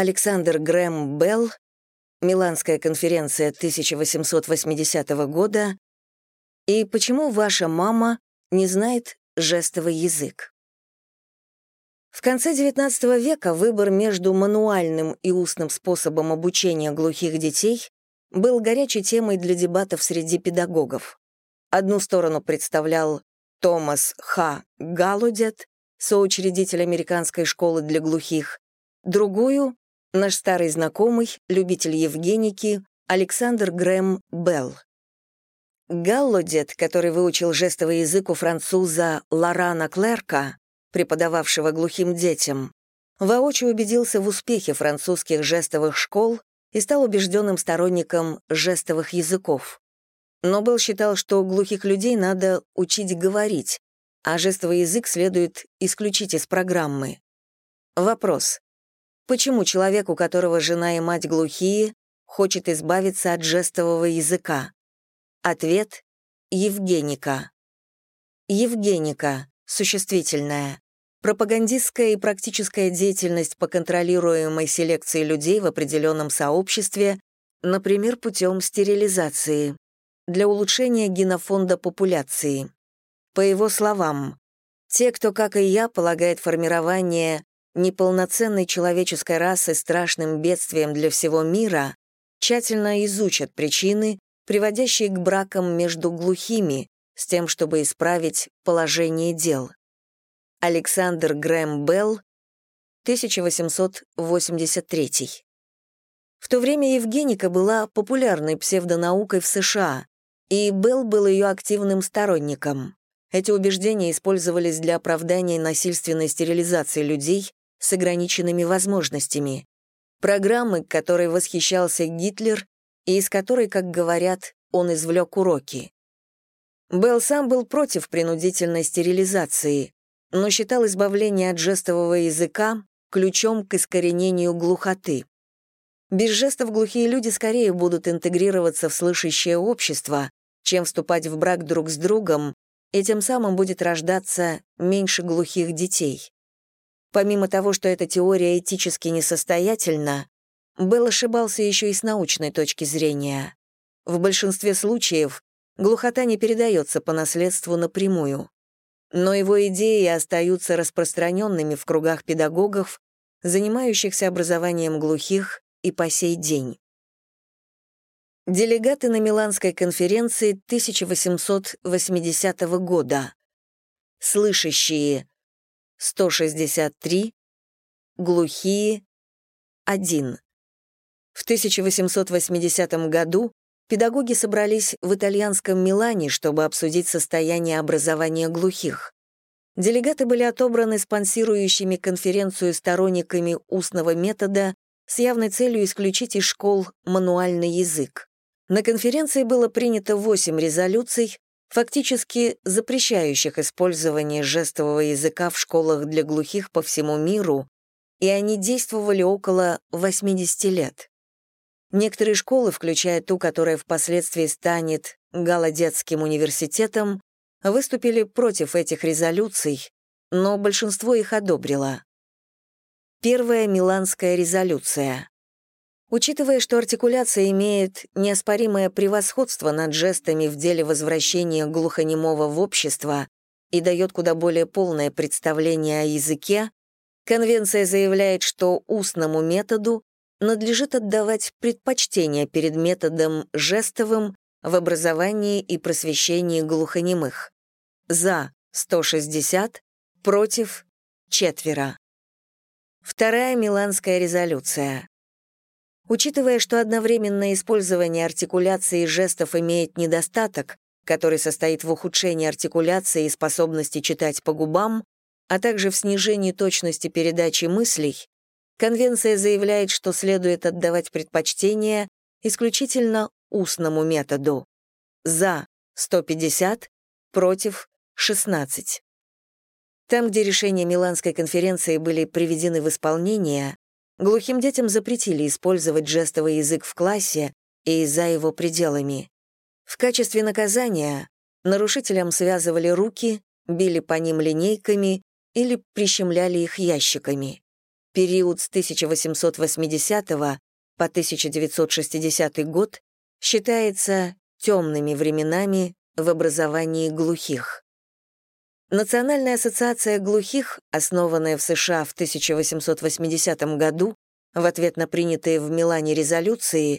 Александр Грэм Белл, Миланская конференция 1880 года и почему ваша мама не знает жестовый язык. В конце XIX века выбор между мануальным и устным способом обучения глухих детей был горячей темой для дебатов среди педагогов. Одну сторону представлял Томас Х. Галудет, соучредитель американской школы для глухих, другую — наш старый знакомый, любитель Евгеники, Александр Грэм Белл. Галлодет, который выучил жестовый язык у француза Лорана Клерка, преподававшего глухим детям, воочию убедился в успехе французских жестовых школ и стал убежденным сторонником жестовых языков. Но Белл считал, что глухих людей надо учить говорить, а жестовый язык следует исключить из программы. Вопрос. Почему человек, у которого жена и мать глухие, хочет избавиться от жестового языка? Ответ — Евгеника. Евгеника, существительное. Пропагандистская и практическая деятельность по контролируемой селекции людей в определенном сообществе, например, путем стерилизации для улучшения генофонда популяции. По его словам, те, кто, как и я, полагает формирование неполноценной человеческой расы страшным бедствием для всего мира, тщательно изучат причины, приводящие к бракам между глухими, с тем, чтобы исправить положение дел. Александр Грэм Белл, 1883. В то время Евгеника была популярной псевдонаукой в США, и Белл был ее активным сторонником. Эти убеждения использовались для оправдания насильственной стерилизации людей с ограниченными возможностями, программы, которой восхищался Гитлер и из которой, как говорят, он извлек уроки. Белл сам был против принудительной стерилизации, но считал избавление от жестового языка ключом к искоренению глухоты. Без жестов глухие люди скорее будут интегрироваться в слышащее общество, чем вступать в брак друг с другом, и тем самым будет рождаться меньше глухих детей. Помимо того, что эта теория этически несостоятельна, Белл ошибался еще и с научной точки зрения. В большинстве случаев глухота не передается по наследству напрямую. Но его идеи остаются распространенными в кругах педагогов, занимающихся образованием глухих и по сей день. Делегаты на Миланской конференции 1880 года. Слышащие — 163, глухие — 1. В 1880 году педагоги собрались в итальянском Милане, чтобы обсудить состояние образования глухих. Делегаты были отобраны спонсирующими конференцию сторонниками устного метода с явной целью исключить из школ мануальный язык. На конференции было принято 8 резолюций, фактически запрещающих использование жестового языка в школах для глухих по всему миру, и они действовали около 80 лет. Некоторые школы, включая ту, которая впоследствии станет Галадетским университетом, выступили против этих резолюций, но большинство их одобрило. Первая Миланская резолюция. Учитывая, что артикуляция имеет неоспоримое превосходство над жестами в деле возвращения глухонемого в общество и дает куда более полное представление о языке, Конвенция заявляет, что устному методу надлежит отдавать предпочтение перед методом жестовым в образовании и просвещении глухонемых. За — 160, против — четверо. Вторая Миланская резолюция. Учитывая, что одновременное использование артикуляции жестов имеет недостаток, который состоит в ухудшении артикуляции и способности читать по губам, а также в снижении точности передачи мыслей, Конвенция заявляет, что следует отдавать предпочтение исключительно устному методу. За 150, против 16. Там, где решения Миланской конференции были приведены в исполнение, Глухим детям запретили использовать жестовый язык в классе и за его пределами. В качестве наказания нарушителям связывали руки, били по ним линейками или прищемляли их ящиками. Период с 1880 по 1960 год считается темными временами в образовании глухих. Национальная ассоциация глухих, основанная в США в 1880 году в ответ на принятые в Милане резолюции,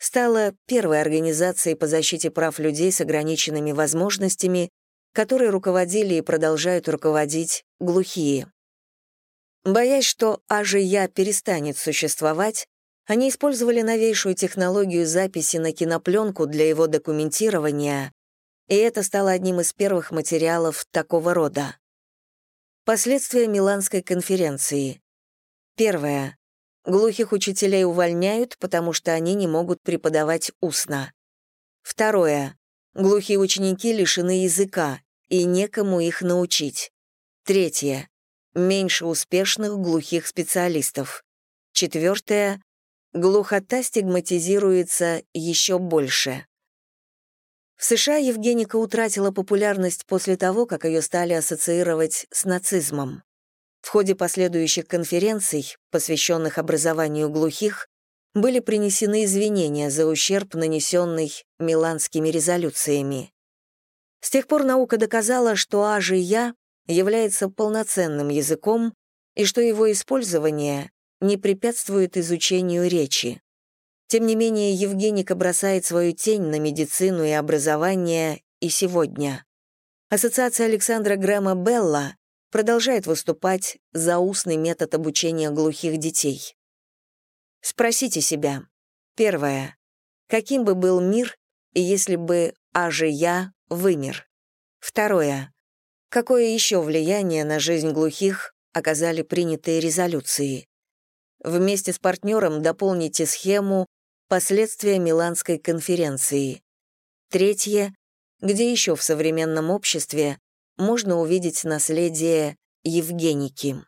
стала первой организацией по защите прав людей с ограниченными возможностями, которой руководили и продолжают руководить глухие. Боясь, что АЖЯ перестанет существовать, они использовали новейшую технологию записи на кинопленку для его документирования, и это стало одним из первых материалов такого рода. Последствия Миланской конференции. Первое. Глухих учителей увольняют, потому что они не могут преподавать устно. Второе. Глухие ученики лишены языка, и некому их научить. Третье. Меньше успешных глухих специалистов. Четвертое. Глухота стигматизируется еще больше. В США Евгеника утратила популярность после того, как ее стали ассоциировать с нацизмом. В ходе последующих конференций, посвященных образованию глухих, были принесены извинения за ущерб, нанесенный миланскими резолюциями. С тех пор наука доказала, что АЖИЯ является полноценным языком и что его использование не препятствует изучению речи. Тем не менее, Евгеника бросает свою тень на медицину и образование и сегодня. Ассоциация Александра Грэма Белла продолжает выступать за устный метод обучения глухих детей. Спросите себя. Первое. Каким бы был мир, если бы аже я вымер? Второе. Какое еще влияние на жизнь глухих оказали принятые резолюции? Вместе с партнером дополните схему Последствия Миланской конференции. Третье. Где еще в современном обществе можно увидеть наследие Евгеники?